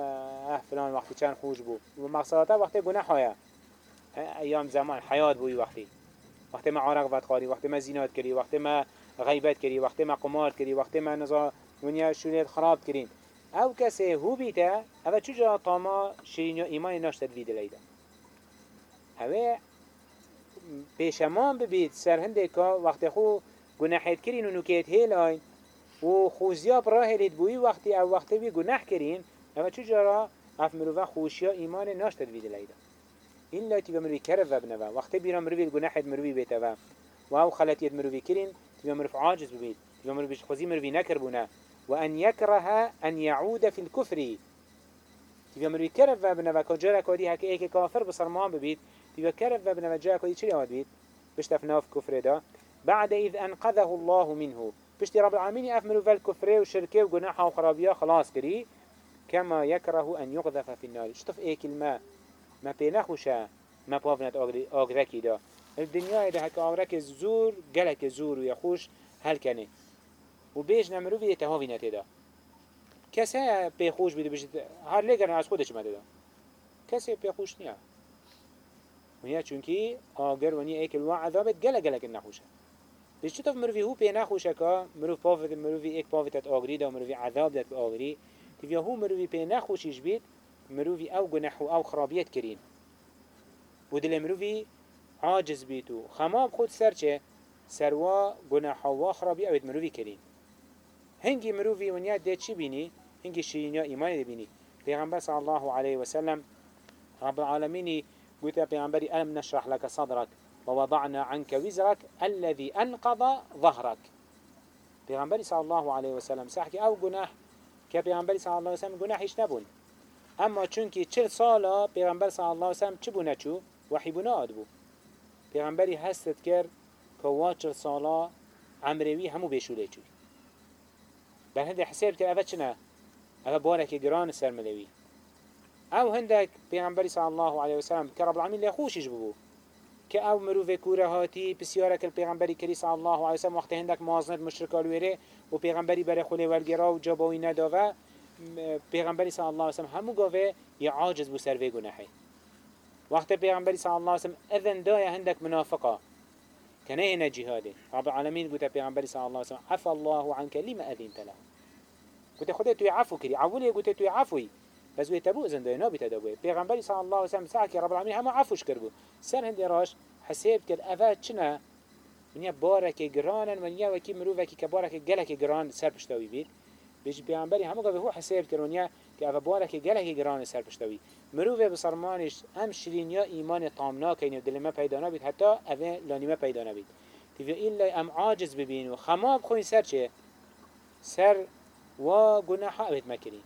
Speaker 1: آه فلان وقتی چند خوش بو و مقصداتا وقتی گناه های. ایام زمان حیات بوی وقتی. وقتی ما عرق بدخاری وقتی ما زینات کری وقتی ما غیبت کری وقتی ما قمار کری وقتی ما نظام ونیا شونیت خراب کرین. او کسی هو بیتا او چجا طاما شیرین ایمان ناشتد وید لیده اوه پیشمان ببید سر هنده که وقتی خو گناحیت کرین و نکیت هیلاین و خوزیاب راه هلید بوی وقتی او وقتی بی گناح کرین او چجا را اف مروفا خوشیا ایمان ناشتد وید لیده این لاتی به مروی کرف ببنوه وقتی بیرا مروی گناحیت مروی بیتا و او خلطیت مروی کرین تبا مروف عاجز ببید تبا مروی خوزی مروی نکر بونه وأن يكره أن يعود في الكفر. تبي أمر يكرف بنا وكجرا كودي هك إيك كافر بصرمان ببيت. تبي كرف بنا وجرا كودي شو يواد بيت؟ بشتفنا في كفر ده بعد إذ أنقذه الله منه. بشتي رب العالمين أفمروا في الكفر وشركة وجناحه وخرابية خلاص كري. كما يكره أن يقذف في النار. شطف إيك الماء ما بينخوشا ما بافنت أغركي ده الدنيا ده هك أغرك زور جلك زور ويخوش هل كنه و بیش نمرو وی تهاوی نتیدا کسی پیخوش بیده بجد هر لگرن از خودش مده دا کسی پیخوش نیا ونیا چونکی آگر ونیا ایک الوا عذابت گله گله کن نخوشه بیش چطور مروی هو پی نخوشه که مرو پاوت مروی ایک پاوت ات آگری دا مروی عذاب داد آگری تیویا هو مروی پی نخوشیش بید مروی أو گنح و أو خرابیت کرین. و دل مروی عاجز بیتو خماب خود سر چه سروا گناح و خرابی اوید مروی کرین. هنگی مروفی ونیا ده چی بینی؟ هنگی شیرینیا ایمان ده بینی. پیغمبر صلی الله علیه وسلم رب العالمین قلت پیغمبری ألم نشرح لك صدرك ووضعنا عنك وزرك الذي أنقض ظهرك. پیغمبری صلی الله علیه وسلم سحکی أو گناه که پیغمبری صلی الله علیه وسلم گناهش نبون اما چونکی چل سالا پیغمبر صلی الله علیه وسلم چی بونه چو؟ وحی بونه آد بو پیغمبری هستت کرد که واچل سالا عمروی همو بشوله چوی. بل هندك حساب كده أفا چنا أفا بارك جران سر أو هندك بيغمبري صلى الله عليه وسلم كرب العالمين ليخوشش ببو كأو مروف كورة هاتي بسيارك البيغمبري كري صلى الله عليه وسلم وقت هندك موازنة مشركة الويري وبيغمبري بري خولي والجرا وجابوي ندافا بيغمبري صلى الله عليه وسلم همو قوة يعاجز بسر في جناحي وقت بيغمبري صلى الله عليه وسلم أذن دايا هندك منافقة كان هنا جهاده رب العالمين قلت بيغمبري صلى الله عليه وسلم عفى الله عنك لما أذنت له. گوته خدا توی عفو کری عفو گوته توی عفوی. بس وی تبو زنده نابی تدبوی پیغمبری صلی الله علیه و سلم ساکی رب العالمین همه عفوش کرد سر هندی راش حساب کرد. اوه چنه؟ منیا بارک گرانن منیا وکی مرو وکی کبارک گلک گران سر پشتوی بید. بیش پیامبری همه گفته هو حساب کرد. منیا که اوه بارک گلک گران سر پشتوی مرو به بسرمانش هم شیرین یا ایمان تامنا که اینو دل ما پیدا نبید. حتی اوه لانی ما پیدا نبید. تیوی ایلا ام عاجز ببین و خماب خوین سر چه؟ سر و گناح اوید مکرین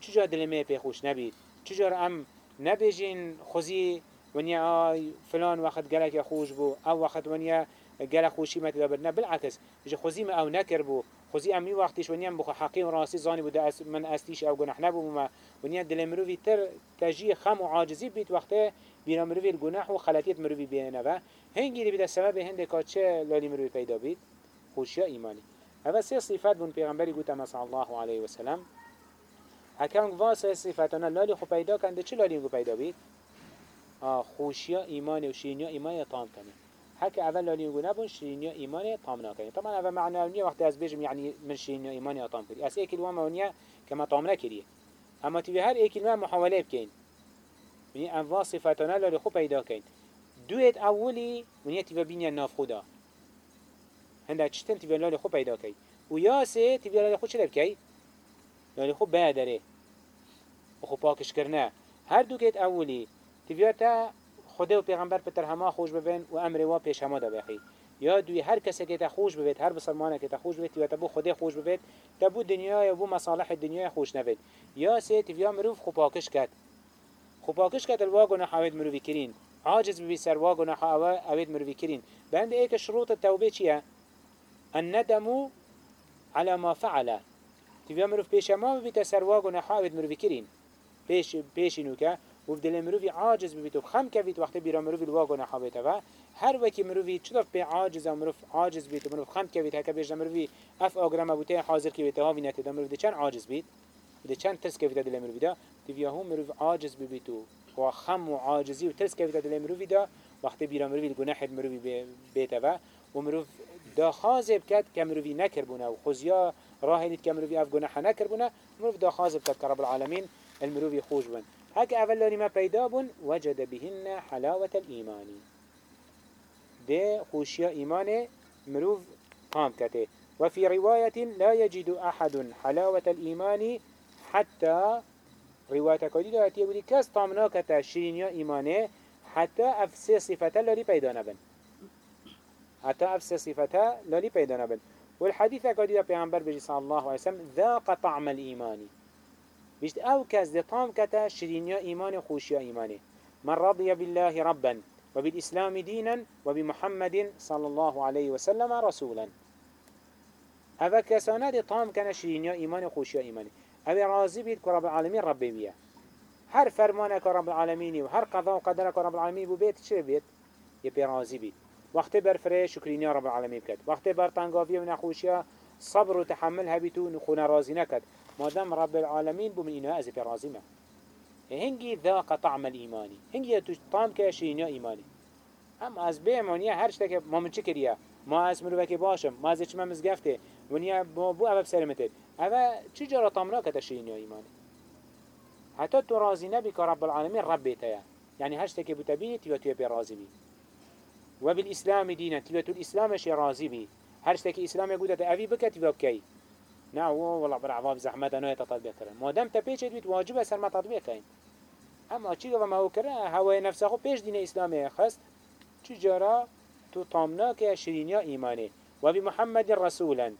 Speaker 1: چجا دل ما پی خوش نبید چجا آم نبیجین خوزی ونیا فلان وقت گلک خوش بو آو وقت ونیا گل خوشی مت دابر. نه بالعکس. جه خوزی ما آو نکر بو. خوزی امی وقتیش ونیا بخو حقیم راسی زانی بوده اس من استیش آو گناه نبو ما. ونیا دل مروی تر تجی خم و عاجزی بیت وقته بینا مروی الگناه و خلاتیت مروی بینه و هنگی بیده سبب هنده که چه لالی مروی پیدا بید خوشی ایمانی. هذا سه صفات بون پیغمبری گوتا مثلا الله علیه و سلم هکم واسه صفاتنا لالی خو پیدا کنده. چه لالی پیدا بید خوشی ایمان و شیرینی ایمان تام کنه هک اول لالی نگو نبون شیرینی ایمان تام نکنه طبعا اول معنی نیه وقتی از بیشم یعنی من شیرینی ایمان تام کردی از ایکل وام ونیا کما تام نکریه اما تبی هر ایکل ما محاوله بکن. یعنی انواع صفاتنا لالی خوب پیدا کن. دویت اولی ونیا تبی بینی ناف خدا. هنده چتن تبی لالی خوب پیدا کن و یا سه تبی لالی خوب چلب کی لالی خوب بادره و خوب پاکش کرنه. هر دو کت اولی تبیاتا خدا و پیغمبر پتر همه خوش ببین و أمر وا پیش همه دا بخی. یا دوی هر کسی که تا خوش ببید هر بسرمانه که تا خوش ببید یا تبو خدا خوش ببید تبو دنیا یا بو مصالح دنیا خوش نبید. یا سه تبیا مروف خوباکش کد خوباکش کد الواقع نحاوید مروفی کرین. عاجز ببی سر واقع نحاوید مروفی کرین. بند ایک شروط التوبه چیه؟ الندم على ما فعل. تبیا مروف پیش ما ببید سر واقع نحاوید مروفی کرین پیش پیش نوکه و دل مروی عاجز ببیت و خم کوید وقتی بیرا مروی الواگو نحابیت و هر وکی مروی چطور به عاجز مروف عاجز بیت و مروف خم کوید هکا بیش مروی اف آگرم بوته حاضر کوید ها وینت دا مروی چند عاجز ده چند ترس کوید دل مروی دا؟ دیویا هم مروی عاجز ببیت و خم و عاجزی و ترس کوید دل مروی دا. وقتی بیرا مروی الگناح مروی بیت و و مروف دا خازب کد که مروی نکر بونه و خوزیا راه دید که مروی اف گناح نکر بونه مروف دا خازب کد که رب العالمین المروی خوش بند هك أول ما پیدا بون وجد بهن حلاوة الإيمان. ده خوشيا إيمان مروف قام كته وفي رواية لا يجد أحد حلاوة الإيمان حتى رواية كديدة هاتي يقولي كاس طامنا كتا شيرينيا إيمانه حتى أفسي صفتا للي پیدا نبن حتى أفسي صفتا للي پیدا نبن والحديث كديدة بيعنبر بجي صلى الله عليه وسلم ذاق طعم الإيمان. بيشت أو كاس دي طام كتا شرينيا إيمان خوشيا إيماني من رضي بالله ربا وبالإسلام دينا وبمحمد صلى الله عليه وسلم رسولا. هذا كسانا دي طام كان شرينيا إيمان خوشيا إيماني هذا راضي بيت كرب العالمين ربي بيا. هر فرمانك رب العالمين وهر قضاء وقدرك رب العالمين ببيت شو يبي راضي بيت. وقت برفره شكرينيا رب العالمين بكت وقت برطنقافية ونخوشيا صبر وتحمل هبيتو نخونا رازي نكت مادام رب العالمين بو من إنها أزي برازمة هنگي ذاق طعم الإيماني هنگي تو طعم كاشينيا إيماني أما از بيمانيا هر شتك ما من چكريا ما از مروفك باشم ما از چما مزگفته ونيا بو أبا بسلمته أبا چجارة طعمنا كتاشينيا إيماني حتى تو راضي نبي كرب العالمين رب بيتيا يعني هر شتك بتبيني تبا برازي بي وبالإسلام دينا. تبا تو الإسلام شي رازي بي. هر شتك إسلام يقول أبي بك تبا بكي نه والله بر عواب زحمت انو تطبیق کرن مادم تا پیچ بیت واجب سر ما تطبیق کن أما چی گفت ما هو کرن هوای نفس خو پیش دین اسلامی خست. چی جرا؟ تو طامنا که شرینیا ایمانی و بی محمد رسولا.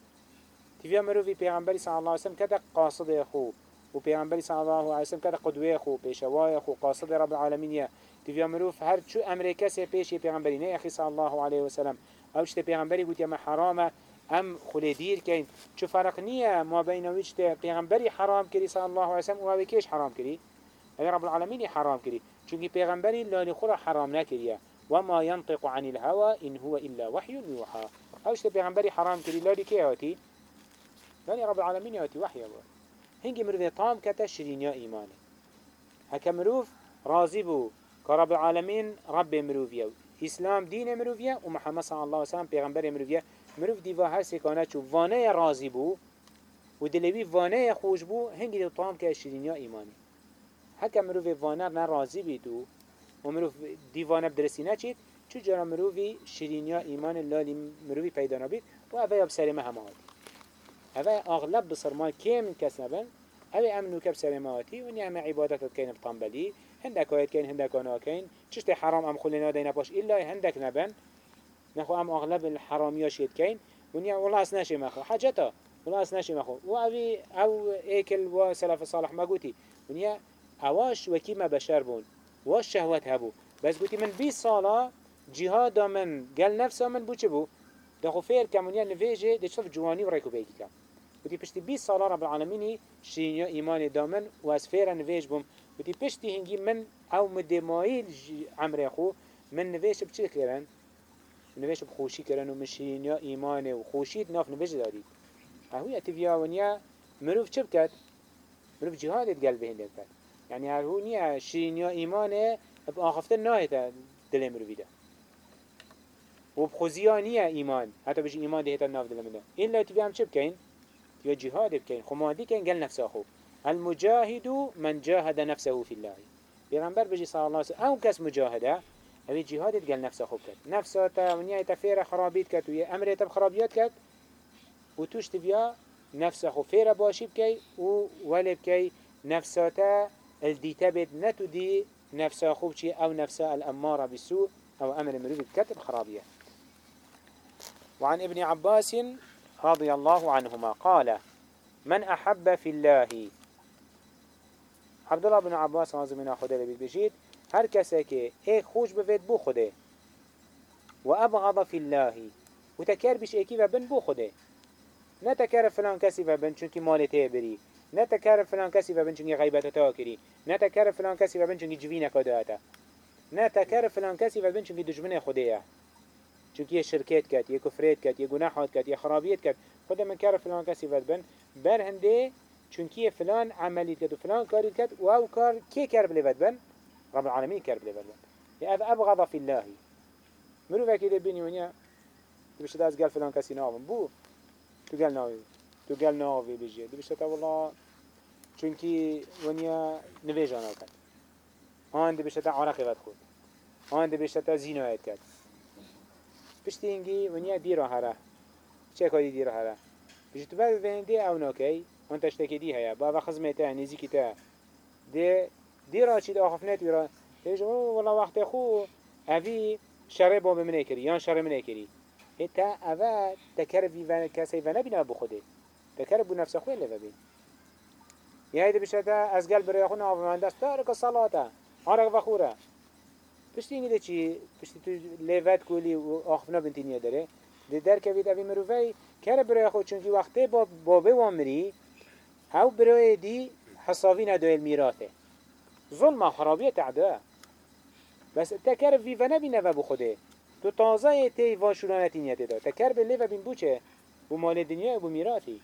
Speaker 1: تیوی أمرو في پیغمبری الله علیه وسلم کده قاصد خو. و پیغمبری صلی الله علیه وسلم کده قدوه خو پیشوای خو قاصد رب العالمین تیوی امرو هر أمر کسی پیش پیغمبری. نه اخی صلی الله علیه وسلم. أو چه پیغمبری گوت یا حرامه ام خلی دیر کن چو فرق نیه ما بین ویچ پیغمبری حرام کری صلی الله علیه وسلم و أو کیش حرام کری؟ اگر رب العالمین حرام کری. چونکه پیغمبری لالی خورا حرام نکریه. وما ينطق عن الهوى إن هو إلا وحي يوحى أوش پیغمبری حرام کری؟ لالی کی هاتی؟ لالی رب العالمین هاتی وحی بود هنگی مروف طام کتا شرینیا ایمانه. هکا مروف راضی بو. که رب العالمین رب مروفیه إسلام دین مروفیه و محمد صلی الله علیه وسلم پیغمبر مروفیه مروف دیوا هر سکانه چو وانه رازی بو و دلوی وانه خوش بو هنگی دو طعام که شیرینیا ایمانی. حکا مروف وانه نه رازی بیدو و مروف دیوانه بدرسی نچید چو جرا مروفی شیرینیا ایمان لالی مروفی پیدا نبید و اوه ما هماتی اوه آغلب بصرمان کم کس نبن اوه امنو کب سر ماتی و نعم عبادت کین بطنبلی هندك وايد كين هندك وأنا كين چشت حرام ام خلينا دينا باش إلا هندك نبن نخو ام اغلب الحرامياش يد كين ونيا والله اسناشي مخو حاجتا والله اسناشي مخو وابي أو ايكل وسلف صالح ما قوتي ونيا اواش وكيما بشر بون واش شهوت هبو بس قوتي من بي صالة جهاد من قال نفسه من بو چبو دخو فير كمونيا نفيجي دي شوف جواني وريكو بيكي كم قوتي پشتي بي صالة رب العالميني شينيا ايمان دامن واسفير نفيج بوم. قوتي پشتي هنگي من أو مدمائي عمري خو من نفيش بچه كرن نویش بخوشی کردن و مشین یا ایمان و خوشید ناف نویش دارید هاوی اتفیا ونیا مروف چه بکد؟ مروف جهادت قلب هنده بکد. يعني هو نيا شين يا إيمانه بآخفتن ناهته دل مروفي ده. وبخوزيا نيا إيمان حتى بيجي إيمان ده الناف دل منه. إلا تبي عم شو بكين يا جهاد بكين خمادي كين قال نفسه أخو المجاهد من جاهد نفسه في الله. بيغمبر بيجي صلى الله عليه وسلم أو كاس مجاهدة اوی جهادت گل نفس خوب کرد. نفس تا ونیا تا فیر خرابیت کرد و أمر تا خرابیت کرد. و توش تبیا نفس خو فیر باشی بکی و ولی بکی نفس تا الدیتا بید. نتو دی نفس خوب چی؟ أو نفس الاماره بالسوء أو أمر مروف كتب خرابيه وعن ابن عباس رضي الله عنهما قال من أحب في الله؟ عبد الله بن عباس رضي الله عنه بجيد هر کسی که خوش بوید بو خوده و ابغض فی الله و تکر بیش ایکی بو خوده. نه تکر فلان کسی و بن چونکی نه تکر فلان کسی و بن چونکی غیبت تا کری نه تکر فلان کسی و بن چونکی نه تکر فلان کسی و بن چونکی دشمن خوده چونکی یه شرکت کرد یه کفریت کرد یه گناحات کرد یه خرابیت کرد. خود من کار فلان کسی و بن بر هنده چونکی فلان عملیت کرد و فلان کاریت کرد و أو کار کی کار بلی بن؟ رب العالمين كرب لبرد يعني أبغض في الله. مرو فكي بيني ونيا تبشت از قال فلان كسي ناوم بو. تو قال ناوي تو قال ناوي بيجي تبشت والله چونكي ونيا نويج أنا كد هان دي بشتا عرقي ود خود هان دي بشتا زينو كد پشتی اینگی ونیا دیرا را چه کاری دی راه را بچه تو بعد وندی او ناکی اون تشتکی دی هیا با و خدمت نزی کی تا دی دیرا چی آخف نت ویرا تیج او وقت خو اولی شر آب منه کری یا شر منه کری هتا اول تکر وی و کسی و نبینه به خوده تکر بو نفس خو لو بین بشه تا از قلب ریا خونه آفمندست تارک صلاته آره و خوره پشتی اینگه چی؟ پشتی تو لیوت کولی و آخفنا بنتینیه داره. ده در کوید اوی مروفه کر برای خود چونکی وقتی با بابه وامری أو برای دی حسابی ندوی المیراته ظلم خرابیت عدا بس تکر في و نبینه و بو خوده. تو تازه تی و شلانتی نیت دا تکر به لیو بین بو چه؟ بو مال دنیا بو میراتی.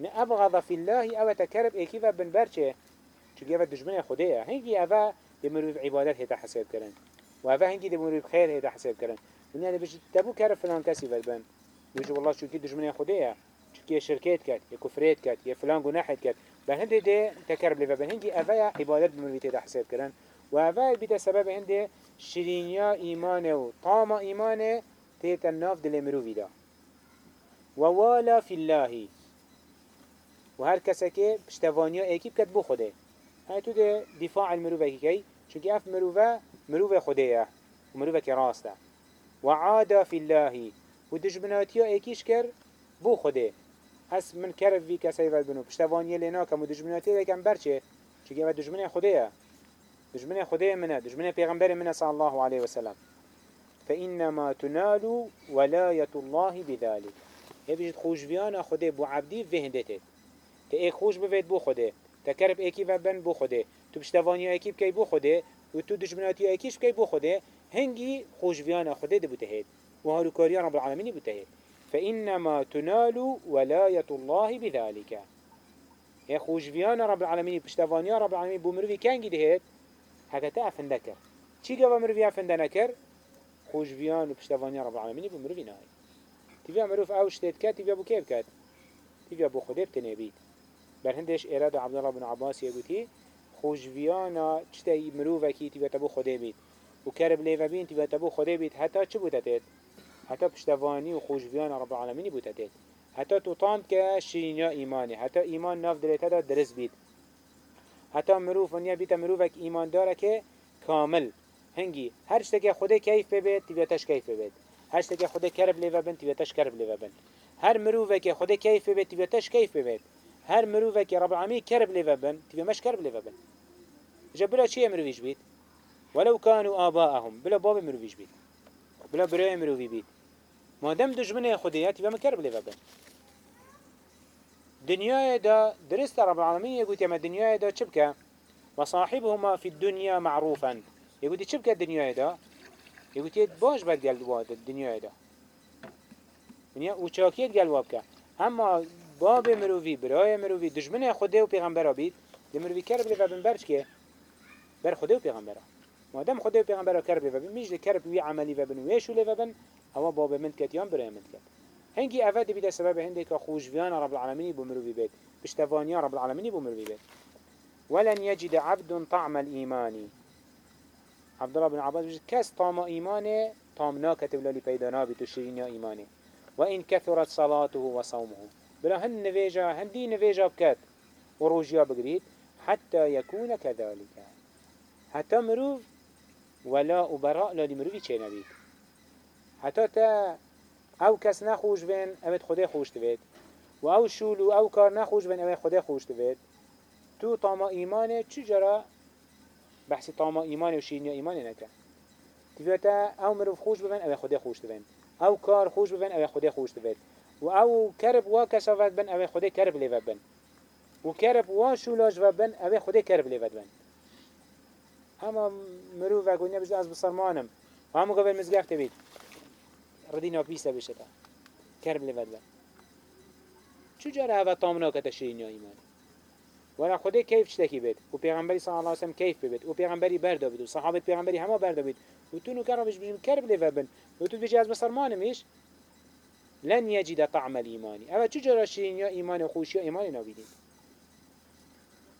Speaker 1: نه ابغض فی الله أو تکرب ایکی و بن برچه چون أو دشمن خوده. هنگی أو بمروف عبادت هیتا حساب کرن و أو هنگی بمروف خیر هیتا حساب کرن من يعني بيش تبو كار فلان كسي فالبن بيش والله شو كي دشمن خدية. شو شركات كات يا كفريات كات يا فلان جناحات كات. بل هنده ده تكرب لفا بل هنگي افايا عبادت بمرويته ده حساب كرن. و افايا بيتا سبب هنده شرينيا إيمانة و طاما إيمانة تيتا الناف دل مروفي ده ووالا في الله. و هر کسی که پشتوانیا ایکی بکد بو خوده های تو ده دفاع المروفه کی کی چونکه اف مروفه مروفه خوده و مروفه که راسته و عادى في الله. و دجبناتیا ایکیش کر بو خوده هس من کرف وی کسی ول بنو. پشتوانی لینا کم و دجمناتی لیکن برچه چگه و دجمن خدایه دجمن خدای منه. دجمن پیغمبر منه صلی الله علیه وسلم. فإنما تنال ولاية الله بذلك. هي بيجت خوش بيانا خده بو عبدي فهندته. تا ايك خوش بفيد بو خده تا كرب ايكي بن بو خده تو بشتواني ايكي بكي بو خده و تو دجمناتي ايكيش بكي بو خده هنگي خوش بيانا خده دي بتهيد وهارو كاريا رب العالمين بتهيد فإنما تنال ولاية الله بذلك. يا خوشفيان رب العالمين بشتفانيا رب العالمين بمروفي كان جدهت هكذا تأفن ذكر چي قوى مروفي أفن ذكر خوشفيان وبشتفانيا رب العالمين بمروفي ناي تبيا مروف أو شتيت كات تبيا بو كيف كات تبيا بو خده بتنبيت بل هندش إرادة عبد الله بن عباس يقولي خوشویانا چتی مرووکی تیبتا بو خوده بید. و کرب لیوه بین تیبتا بو خوده بید. حتی چه بوده تید؟ حتی پشتوانی و خوشویانا رب العالمینی بوده تید. حتی توتاند که شیرینیا ایمانی حتی ایمان ناف دلیتا دا درست بید. حتی مروف ونیا بیتا مروفک ایمان داره که کامل. هنگی هر شتکی خوده کیف ببید تیبتاش کیف ببید. هر شتکی خوده کرب لیوه توی تاش کرب لیوه بین. هر مروفکی خوده کیف ببید تیبتاش کیف ببید. هر مروفکی رب العالمینی کرب لیوه بند مش کرب لیوه بند جبلا شيء مروفيش بيت ولو كانوا آباءهم بلا باب مروفيش بيت بلا براي مروفي بيت ما دام دجمنه خديات تبي ما كرب ليفا بنت دنيا دا درست رب العالمين يقول يا دنيا دا شبكة وصاحبهما في الدنيا معروفا. يقول دي شبكة الدنيا دا؟ يقول تيت باش بد قال واد الدنيا دا. دنيا وشاكيت قال وابك اما باب مروفي براي مروفي دجمنه خده و پیغمبر بيت دي مروفي كرب لفا بن برش كه بر خده و پیغمبر. ما دام خده و پیغمبر كرب لفا بن ميش دي كرب وي عملي فبن ويشو لفا بن اما باب من كتيان براي من كت هنگي افاد بيدا سبب هندك خوشفيان رب العالمين بمروفي بيت بشتفانيا رب العالمين بمروفي بيت ولن يجد عبد طعم الإيمان عبد الله بن عباس بيجي كس طعم إيمانه طعم ناكت لي پیدا نابي شيرين إيمانه وإن كثرت صلاته وصومه بلا هن نفيجا هندي نفيجا بكت وروجيا بقريد حتى يكون كذلك حتى مروف ولا وبراء لا لمروفي چه نبيت. حتى تا أو کس نخوش بین اوید خدا خوش دوید و أو شول و أو کار نخوش بین اوید خدا خوش دوید تو طاما ایمانه چجرا بحثی طاما ایمانه و شیرینی ایمانه نکن تفیتا أو مروف خوش ببین اوید خدا خوش دوید أو کار خوش ببین اوید خدا خوش دوید و أو کرب و کسافت بین اوید خدا کرب لیوید بین و کرب و شولاج و بین اوید خدا کرب لیوید اما مرو و گونه از بسرمانم همو قبل مزگفت بید ردینا پیسه بشه تا. کرب بله لفت بید چو جاره هوا تامنا کتا شیرینیا ایمان؟ وانا خوده کیف چتکی بید؟ و پیغمبری صلی الله علیه کیف بید و پیغمبری بردا بید و صحابت پیغمبری همه بردا بید و تو نو کربش بجیم کرب لفت و تو بجی از بسرمانمش لن يجد طعم الإيمان أما تجرى شرين يا إيمان ایمان نا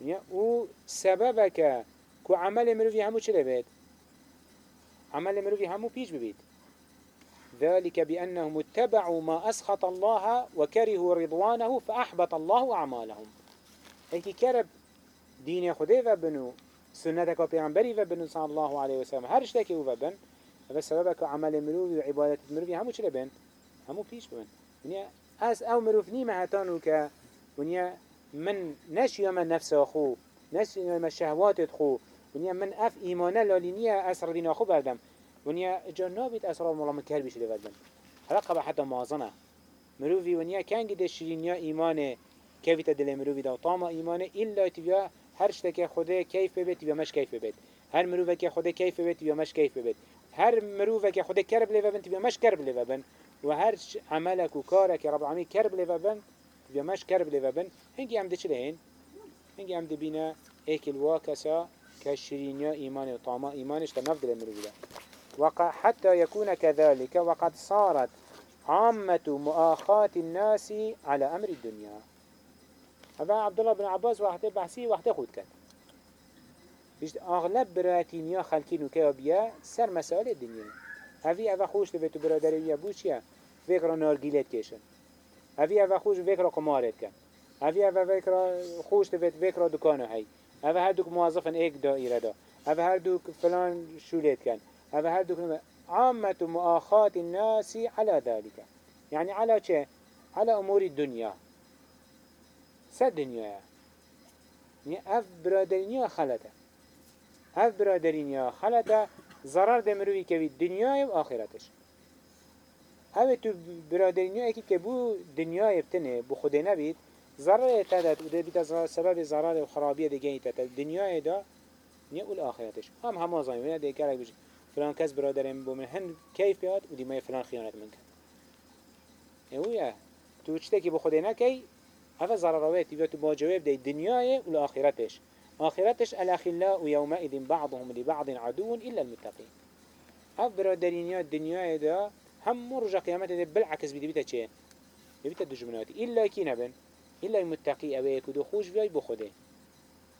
Speaker 1: إيمان او سبب سببك كو عمل مروفي همو چلي بيت عمل مروفي همو بيش ببيت ذلك بأنهم اتبعوا ما أسخط الله وكرهوا رضوانه فأحبط الله أعمالهم. هيك كرب دين خده وبنو سنتك وبيعنبري وبنو صلى الله عليه وسلم. هر اشتكي وبن بس سببك عمل مروفي وعبادة مروفي همو چلي بن همو بيش بن ونيا أس أو مروف نيمة هتانو ك ونيا من نشي من نفس أخو نشي من الشهوات خو. ونيا من أف إيمانا لالينيا أسر دين أخو بردم. ونیا جا نابید اسرار مولا مکر بیش لود بن هلا قبل حتى مازنه. مروفي ونیا کنگ ده شیرینیا ایمانه. كيف دل مروفي ده طامة إيمانه إلا تبيا هر شتك خدا كيف بيت تبيا مش كيف بيت هر مروفه که خدا كيف بيت تبيا مش كيف بيت هر مروفه که خدا كرب لفبن تبيا مش كرب لفبن وهر عملك وكارك رب العالمين كرب لفبن تبيا مش كرب لفبن هنگي عمد چلين هنگي عمد بينا ايك الواكسا كشرينيا إيمان وطامة إيمانش تنفذ المروفي ده حتى يكون كذلك وقد صارت عامة مؤاخاة الناس على أمر الدنيا. هذا عبد الله بن عباس وقت بحثي وقت خود كان. بيشت أغلب براتينيا خلقين وكيابيا سر مسائل الدنيا. هذه أفا خوش تبتو برادرية بوشيا فكرة نارجيلات كيشن. هذه أفا خوش فكرة قمارات كان. هذه أفا خوش تبت فكرة دكانه هاي. هذا هردوك موظفا ايك دائرة دا هذا هردوك فلان شوليت كان هذا هردوك عامة مؤاخاة الناس على ذلك يعني على شيء على أمور الدنيا سد دنيا يعني أف برادرينيا خلطة. أف برادرينيا خلطة ضرر دمروي كوي الدنيا وآخرتش هذا تو برادرينيا أكيد كبو دنيا يبتنه بو خده نبيت ضرر تدت وده بيت سبب ضرر وخرابية دي جاي تدت الدنيا دا نيقول آخرتش. هم هم ظاهرين ده كارك بيجي فلان کس برادرم بو من هن کیف بیاد و دیمای فلان خیانت من کرد اویا تو بو خود نکی هفه ضرراوات يبقى تبا جواب دي دنياي والآخرتش آخرتش. الأخلاء يومئذ بعضهم لبعض عدو إلا المتقين هف برادرينيا الدنيا دا هم مرجع قيامته بالعكس بدي بيتا چه بيتا دجمنات إلا كي نبن؟ إلا المتقي أوي كدو خوش بياي بخده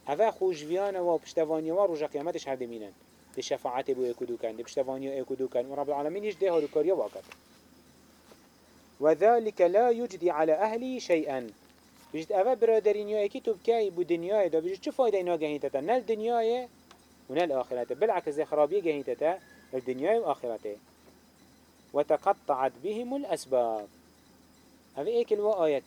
Speaker 1: هفا خوش بيانا و پشتوانيا و رجع قيامتش هر دمينن دي شفاعت بو يكدو كان دي بشتفانيا يكدو كان ورب العالمين يجده هدو كاريا واقت وذلك لا يجدي على أهلي شيئا بجد أفا برادرين يا اكي تبكي بو دنياي دا بجد شو فايدة إنها جهين تتا نال دنياي ونال آخرته. بالعكس زي خرابية جهين تتا الدنياي وآخرته وتقطعت بهم الأسباب. هذا ايك الوا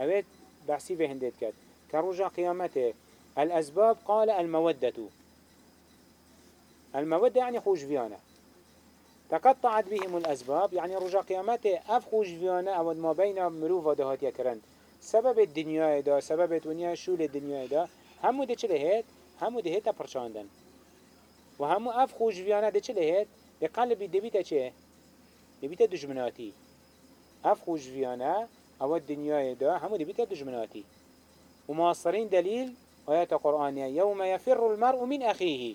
Speaker 1: هذا بحسي في هندت كد كروجا قيامته. الأسباب قال المودة. المودة يعني خوش فيانا. تقطعت بهم الأسباب يعني رجع قيامته. أف خوش فيانا أو ما بين مروفة دهات يكرن سبب الدنيا دا سبب الدنيا شول الدنيا دا همو ده چله هيت همو ده هيتا پرچاندن و همو أف خوش فيانا ده چله هيت ده قلبي دبيتا چه؟ دبيتا دجمناتي. أف خوش فيانا أو الدنيا دا همو دبيتا دجمناتي ومعصرين دليل آيات قرآنية يوم يفر المرء من أخيه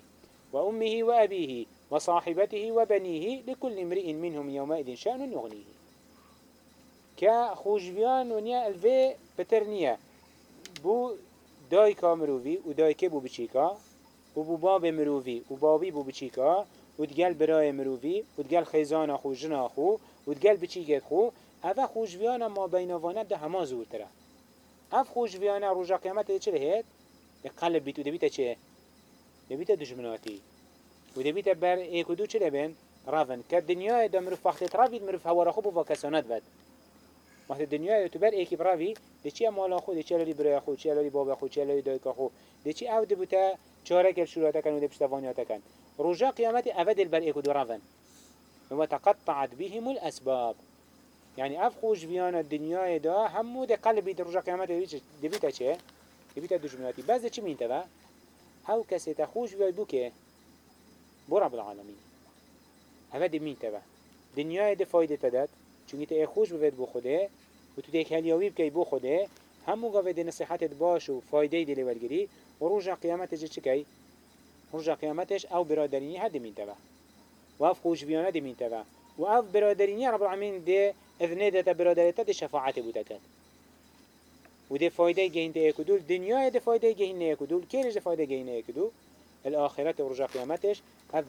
Speaker 1: وأمه وأبيه وصاحبته وبنيه لكل امرئ منهم يومئذ شأن يغنيه. كخوشبيان ونيا الفي بترنية بو دايكا مروفي ودايكي بو بچيكا؟ وبو باب مروفي وبابي بو بچيكا؟ وتقال براي مروفي وتقال خيزان أخو جنا أخو وتقال بچيكت خو. هذا خوشبيان ما بينوانه ده هما زورتره اف خوشبيان رجا قيامت ده چه هيت قلب بيت ودبيت چه دبيت دشمناتي ودبيت بر ايكو دو چه لبن رافن كالدنيا دا مروف وقت رافيد مروف هوا رخو بو وكسانات بد وقت الدنيا تو بر ايكي برافي دي چه مالا خو دي چه لالي برای خو چه لالي بابا خو چه لالي دايكا خو دي چه أو دبوتا چاره كل شروعتا كان ودي بشتفانياتا كان رجا قيامت افدل بر ايكو دو رافن وتقطعت بهم الأسباب يعني اف خوش الدنيا دا همو قلبي قلبی قيامه رجا بيتا دبیتا چه؟ بيتا دجمناتی بعض چی مينتا با؟ هاو كسي تا خوش ویای بو كي؟ بو رب العالمين همه دي مينتا با. دنيا دي فایده تدات چونی تا خوش بوید بو خوده و تو ده کلیاوی بکی بو خوده همو گاوه ده نصیحتت باش و فایده دي ولگری و رجا قیامتش چی رجا قیامتش او برادريني ها ده مینتا با. و اف خوش ویانا ده مینتا با. و اف برادريني رب العالمين ده إذنه ده برادرته ده شفاعت بوده کرد و ده فایده گهینده اکدول دنیا ده فایده گهینده اکدول کیرش ده فایده گهینده اکدول الآخرت و رجا قیامتش هف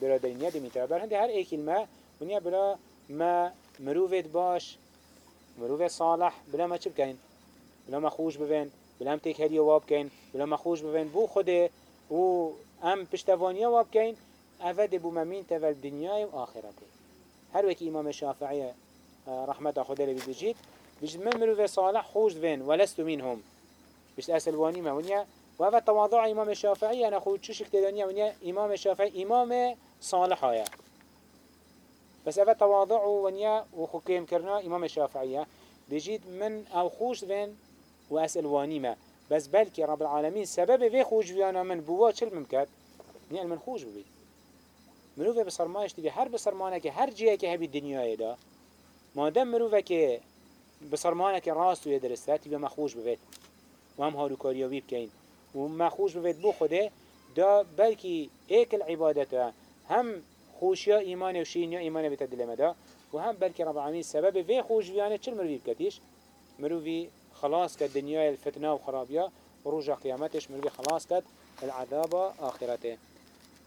Speaker 1: برادرینیت میتره بر هنده هر ایکیل ما ونیا بلا ما مروفت باش مروفت صالح بلا ما چه بکن بلا ما خوش ببین بلا هم تک هدیه واب کن بلا ما خوش ببین بو خوده و ام پشتوانیه واب کن افد بو ممین تول دنیای و آخرته. هر وکی امام شافعی رحمة خدا لبي بجيت بيش من مروف صالح خوش فين ولست منهم. أسل واني ما ونيا وهذا تواضع إمام الشافعي أنا خود شو شكت دنيا ونيا إمام الشافعي إمام صالح هيا بس هذا تواضع ونيا وخو كيم كرنا إمام الشافعي بجيت من أو خوش فين وأسأل واني ما. بس بلكي رب العالمين سبب في خوش فينا من بوا شل ممكن نيال من خوش ببي مروفه بسرمایش دیگه. هر بسرمانه که هر جیه که هبی دنیای دا مادام مروفه که بسرمانه که راست و درسته تیبه مخوش بوید و هم هارو کاریاوی بکین و مخوش بوید بو خوده دا بلکی ایک العبادت هم خوشیا ایمان و شینیا ایمان بیت دل مدا و هم بلکی رب العالمین سبب وی خوش بیانه چل مروی بکتیش مروی خلاص کد دنیای الفتنه و خرابیا و روژا قیامتش مروی خلاص کد العذاب آخرته.